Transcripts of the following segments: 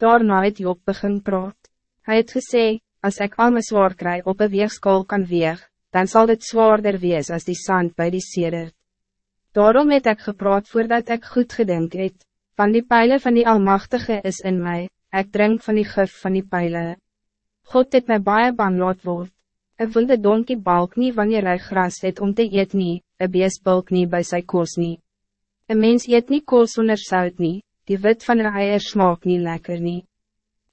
Daarna het Job begin praat. Hij het gesê, als ik al mijn zwaar krijg op een weegskool kan weeg, dan zal het zwaarder wees als die zand bij die sedert. Daarom het ik gepraat voordat ik goed gedink het, van die pijlen van die Almachtige is in mij, ik drink van die gif van die pijlen. God het my baie bang laat word. Ek wil de donkie balk nie wanneer hy gras het om te eet nie, een beestbalk nie by sy koos nie. Een mens eet nie koos sonder sout nie, die wit van een eier smaak nie lekker nie.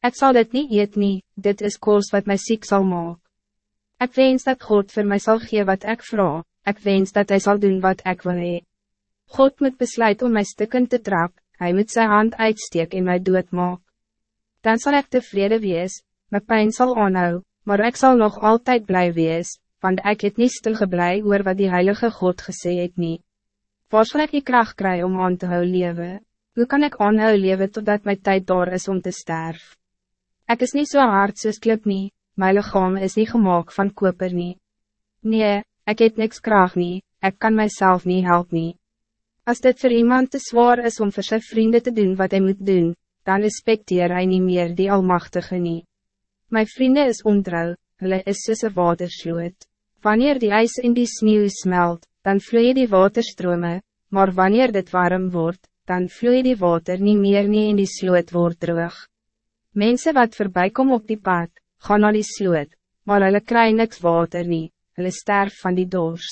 Ik zal dit niet eet nie, dit is koos wat mij ziek zal maken. Ik wens dat God voor mij zal geven wat ik vraag, ik wens dat hij zal doen wat ik wil hee. God moet besluit om mijn stukken te trap, hij moet zijn hand uitsteek en mij doet maak. Dan zal ik tevreden wees, mijn pijn zal aanhou, maar ik zal nog altijd blij wees, want ik het niet stilgeblij oor wat die heilige God gesê het nie. Waar sal ek die kracht kry om aan te hou lewe? Hoe kan ik aanhou lewe totdat mijn tijd door is om te sterven? Ik is niet zo so hard soos klip nie, my lichaam is niet gemaakt van koper nie. Nee, ik het niks kraag nie, ik kan mijzelf niet help nie. Als dit voor iemand te zwaar is om voor zijn vrienden te doen wat hij moet doen, dan respecteer hij niet meer die almachtige nie. Mijn vrienden is ontrouw, hulle is soos een watersloot. Wanneer die ijs in die sneeuw smelt, dan vloeien die waterstrome, maar wanneer dit warm wordt, dan vloeien die water niet meer nie in die sloot word droog. Mensen wat voorbij komen op die pad, gaan naar die sloot, maar hulle kry niks water nie, hulle sterf van die dors.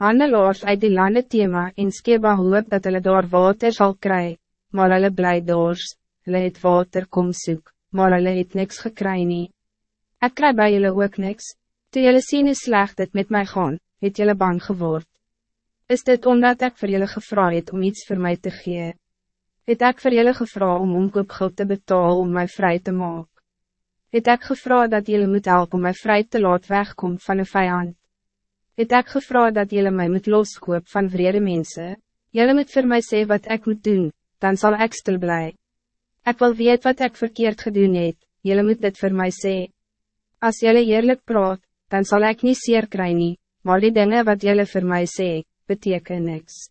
Handelaars uit die lande thema en skeba hoop dat hulle daar water zal kry, maar hulle bly dors, hulle het water kom soek, maar hulle het niks gekry nie. Ek kry by julle ook niks, toe julle sien hoe slecht het met mij gaan, het julle bang geword. Is dit omdat ik voor jullie gevraagd het om iets voor mij te geven? het ek vir julle gevra om omkoopgeld te betalen om mij vrij te maken. Het ek gevra dat jullie moet helpen om mij vrij te laat wegkom van een vijand. Het ek gevra dat jullie mij moet loskoop van vrede mensen. Jullie moet voor mij zeggen wat ik moet doen, dan zal ik stil blij. Ik wil weet wat ik verkeerd gedoen het, jullie moet dit voor mij zeggen. Als jullie eerlijk praat, dan zal ik niet zeer krijgen, maar die dingen wat jullie voor mij zeggen, betekenen niks.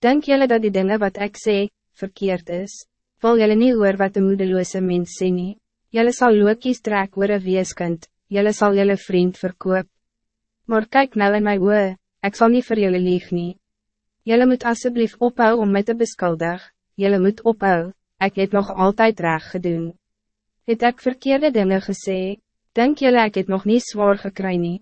Denk jullie dat die dingen wat ik zeg, verkeerd is, wil jylle nie hoor wat de moedeloze mens sê nie, jylle sal lookies trek oor een weeskind, jylle sal jylle vriend verkoop. Maar kijk nou in my oor, ek sal nie vir jylle lieg nie. Jylle moet alsjeblieft ophou om mij te beskuldig, jylle moet ophou, ek het nog altijd reg gedoen. Het ek verkeerde dingen gesê, denk jylle ek het nog niet zwaar gekry nie,